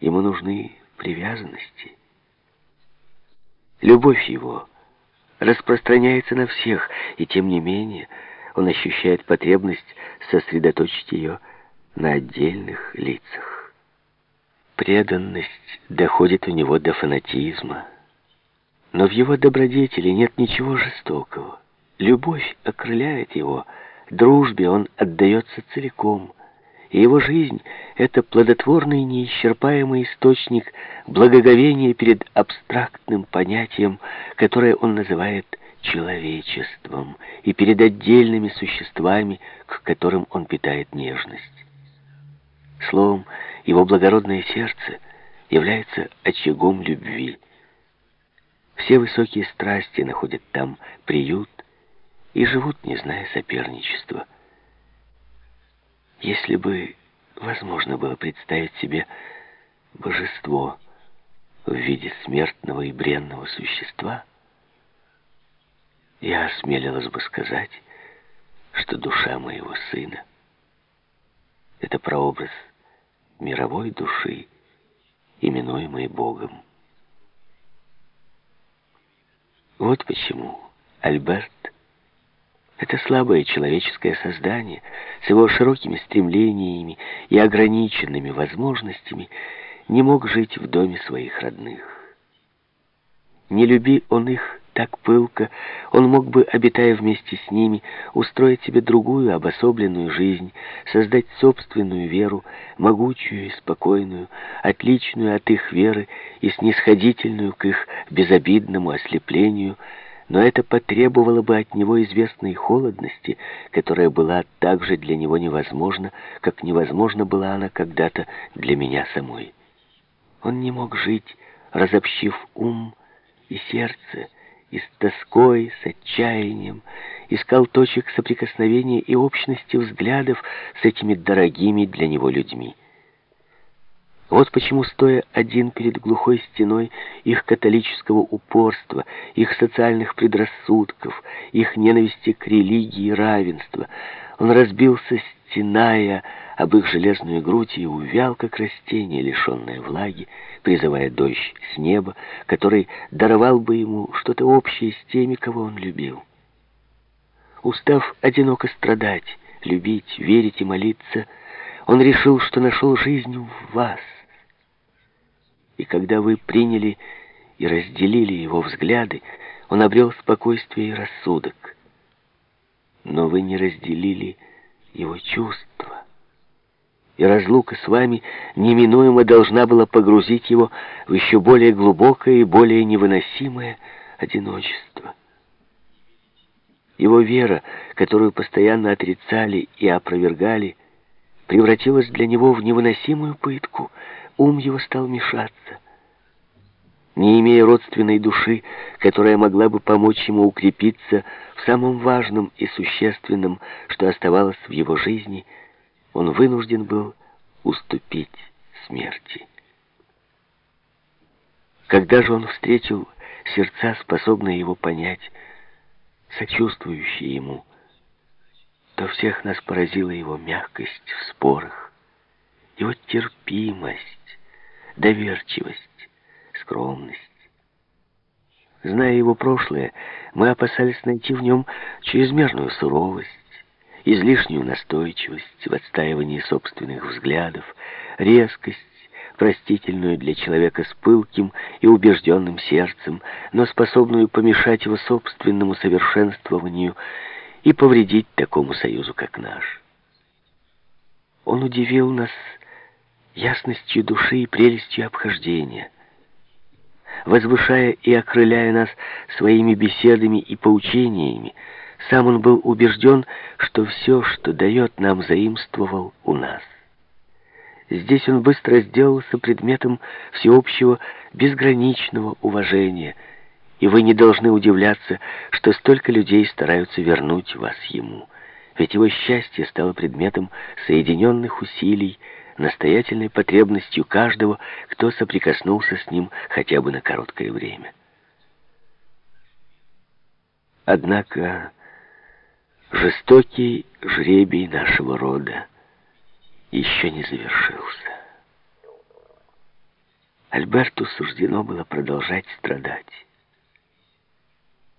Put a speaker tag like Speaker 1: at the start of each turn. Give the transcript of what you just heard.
Speaker 1: Ему нужны привязанности. Любовь его распространяется на всех, и тем не менее он ощущает потребность сосредоточить ее на отдельных лицах. Преданность доходит у него до фанатизма. Но в его добродетели нет ничего жестокого. Любовь окрыляет его, дружбе он отдается целиком. И его жизнь — это плодотворный неисчерпаемый источник благоговения перед абстрактным понятием, которое он называет человечеством, и перед отдельными существами, к которым он питает нежность. Словом, его благородное сердце является очагом любви. Все высокие страсти находят там приют и живут, не зная соперничества. Если бы возможно было представить себе божество в виде смертного и бренного существа, я осмелилась бы сказать, что душа моего сына — это прообраз мировой души, именуемой Богом. Вот почему Альберт — это слабое человеческое создание с его широкими стремлениями и ограниченными возможностями не мог жить в доме своих родных. Не люби он их так пылко, он мог бы, обитая вместе с ними, устроить себе другую обособленную жизнь, создать собственную веру, могучую и спокойную, отличную от их веры и снисходительную к их безобидному ослеплению, но это потребовало бы от него известной холодности, которая была так же для него невозможна, как невозможна была она когда-то для меня самой. Он не мог жить, разобщив ум и сердце, и с тоской, с отчаянием, искал точек соприкосновения и общности взглядов с этими дорогими для него людьми. Вот почему, стоя один перед глухой стеной их католического упорства, их социальных предрассудков, их ненависти к религии и равенства, он разбился, стеная об их железную грудь и увял, как растение, лишенное влаги, призывая дождь с неба, который даровал бы ему что-то общее с теми, кого он любил. Устав одиноко страдать, любить, верить и молиться, он решил, что нашел жизнь в вас. И когда вы приняли и разделили его взгляды, он обрел спокойствие и рассудок. Но вы не разделили его чувства. И разлука с вами неминуемо должна была погрузить его в еще более глубокое и более невыносимое одиночество. Его вера, которую постоянно отрицали и опровергали, превратилась для него в невыносимую пытку. Ум его стал мешаться. Не имея родственной души, которая могла бы помочь ему укрепиться в самом важном и существенном, что оставалось в его жизни, он вынужден был уступить смерти. Когда же он встретил сердца, способные его понять, сочувствующие ему, то всех нас поразила его мягкость в спорах, его терпимость, доверчивость, скромность. Зная его прошлое, мы опасались найти в нем чрезмерную суровость, излишнюю настойчивость в отстаивании собственных взглядов, резкость, простительную для человека с пылким и убежденным сердцем, но способную помешать его собственному совершенствованию и повредить такому союзу, как наш. Он удивил нас ясностью души и прелестью обхождения, возвышая и окрыляя нас своими беседами и поучениями, сам он был убежден, что все, что дает нам, заимствовал у нас. Здесь он быстро сделался предметом всеобщего безграничного уважения, и вы не должны удивляться, что столько людей стараются вернуть вас ему, ведь его счастье стало предметом соединенных усилий, настоятельной потребностью каждого, кто соприкоснулся с ним хотя бы на короткое время. Однако жестокий жребий нашего рода еще не завершился. Альберту суждено было продолжать страдать.